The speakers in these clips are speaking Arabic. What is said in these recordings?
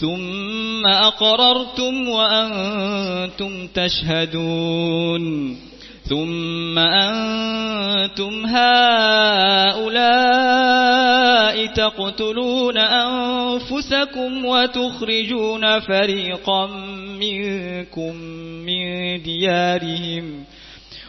ثم أقررتم وأنتم تشهدون. ثم أنتم هؤلاء تقتلون أنفسكم وتخرجون فريقا منكم من ديارهم.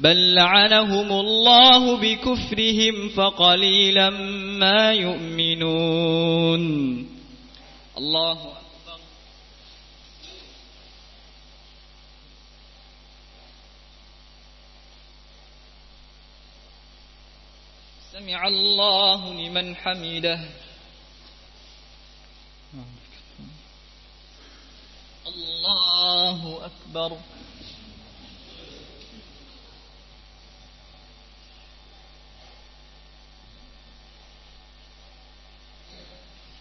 بل لعنهم الله بكفرهم فقليلا ما يؤمنون. الله أكبر. سمع الله لمن حمده. الله أكبر.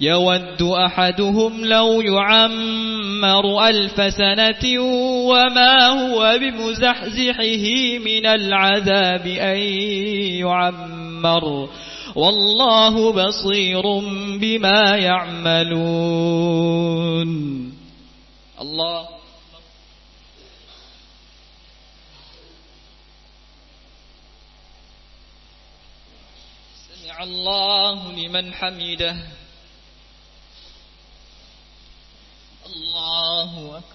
يود أحدهم لو يعمر ألف سنة وما هو بمزحزحه من العذاب أن يعمر والله بصير بما يعملون. الله. سمع الله لمن حمده الله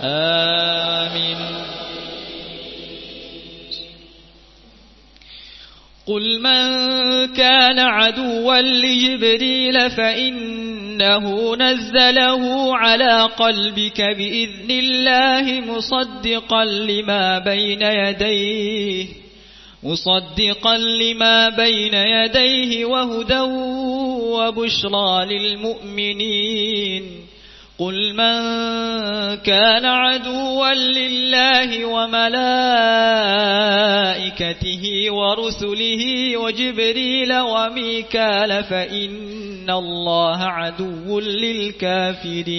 آمين. قل من كان عدوا لجبريل فإنه نزله على قلبك بإذن الله مصدقا لما بين يديه. مصدقا لما بين يديه وهدى وبشرى للمؤمنين. قل من كان عدوا لله وملائكته ورسله وجبريل وميكال فإن الله عدو للكافرين.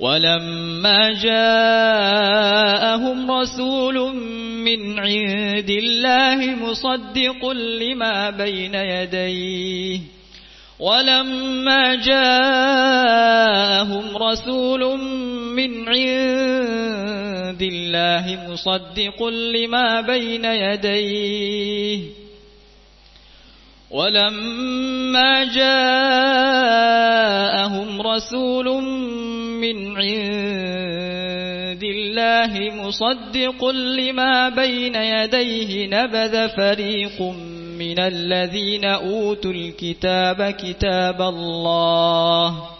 ولما جاءهم رسول من عند الله مصدق لما بين يديه. ولما جاءهم رسول من عند الله مصدق لما بين يديه. ولما جاءهم رسول من عند الله مصدق لما بين يديه نبذ فريق من الذين أوتوا الكتاب كتاب الله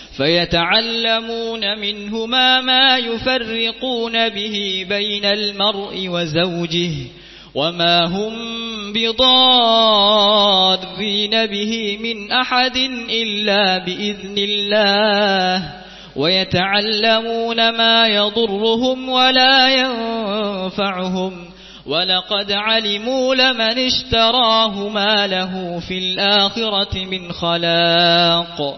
فيتعلمون منهما ما يفرقون به بين المرء وزوجه وما هم بضارين به من أحد إلا بإذن الله ويتعلمون ما يضرهم ولا ينفعهم ولقد علموا لمن اشتراه ما له في الآخرة من خلاق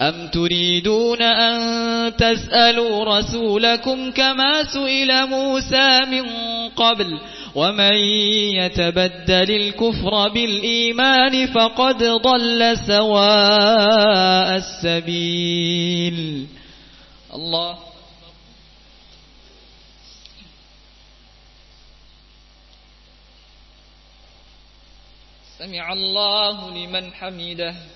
أم تريدون أن تسألوا رسولكم كما سئل موسى من قبل ومن يتبدل الكفر بالإيمان فقد ضل سواء السبيل. الله. سمع الله لمن حمده.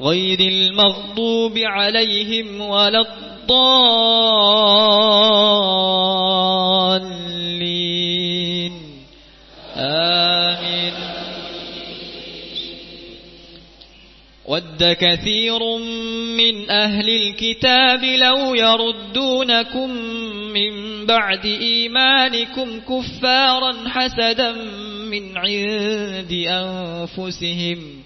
غير المغضوب عليهم ولا الضالين. آمين. ود كثير من أهل الكتاب لو يردونكم من بعد إيمانكم كفارا حسدا من عند أنفسهم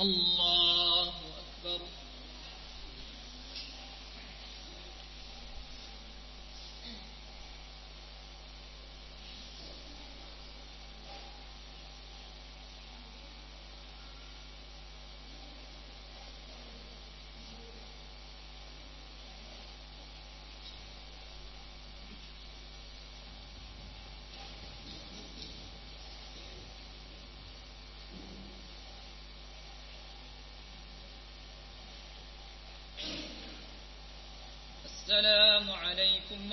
الله أكبر السلام عليكم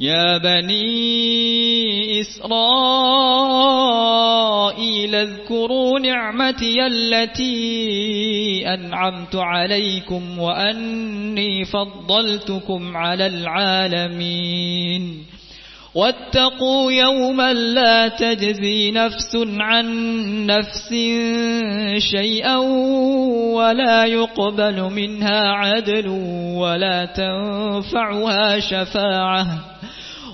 يا بني إسرائيل اذكروا نعمتي التي أنعمت عليكم وأني فضلتكم على العالمين. واتقوا يوما لا تجزي نفس عن نفس شيئا ولا يقبل منها عدل ولا تنفعها شفاعة.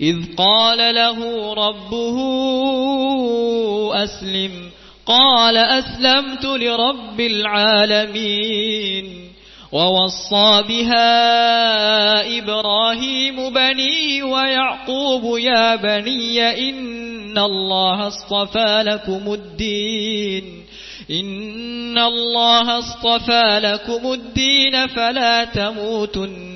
إذ قال له ربه أسلم. قال أسلمت لرب العالمين. ووصى بها إبراهيم بني ويعقوب يا بني إن الله اصطفى لكم الدين. إن الله اصطفى لكم الدين فلا تموتن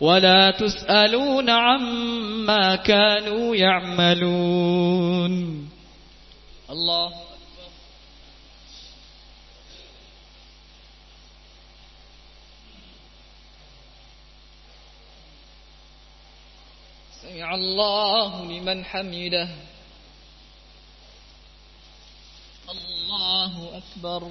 ولا تسألون عما كانوا يعملون. الله. سمع الله لمن حمده. الله أكبر.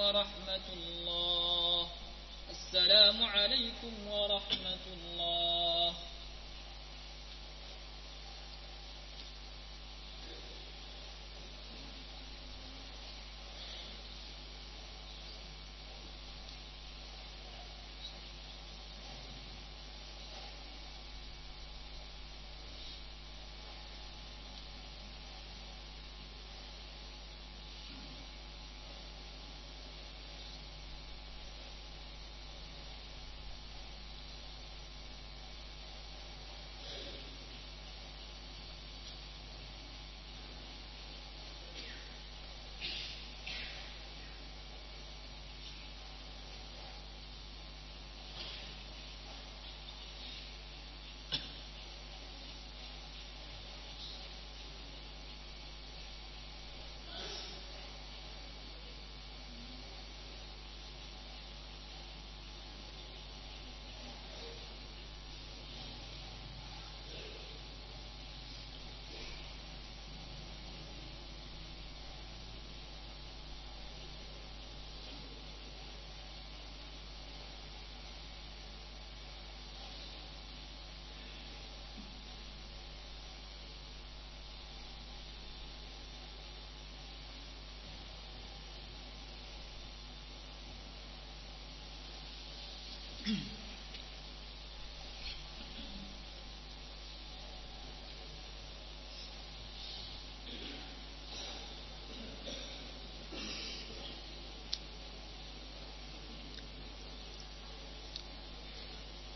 ورحمة الله. السلام عليكم ورحمة الله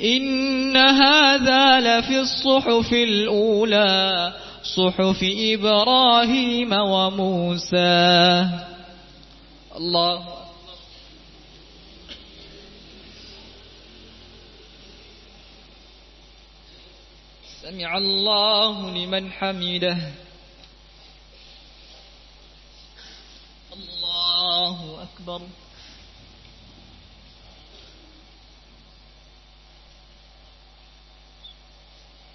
إن هذا لفي الصحف الأولى صحف إبراهيم وموسى. الله سمع الله لمن حمده. الله أكبر.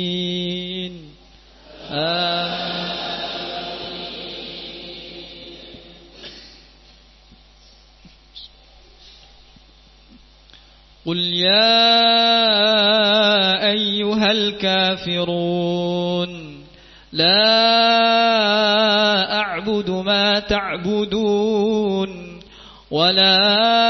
آمين. قل يا أيها الكافرون لا أعبد ما تعبدون ولا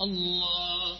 الله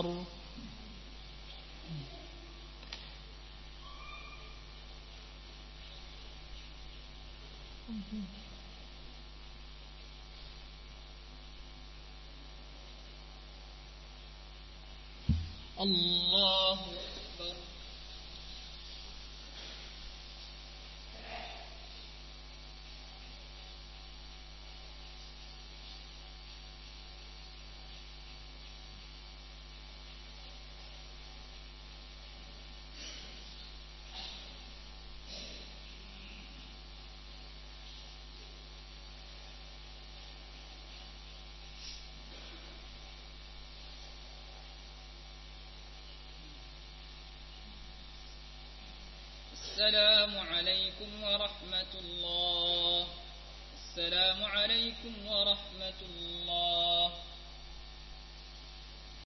الله أكبر الله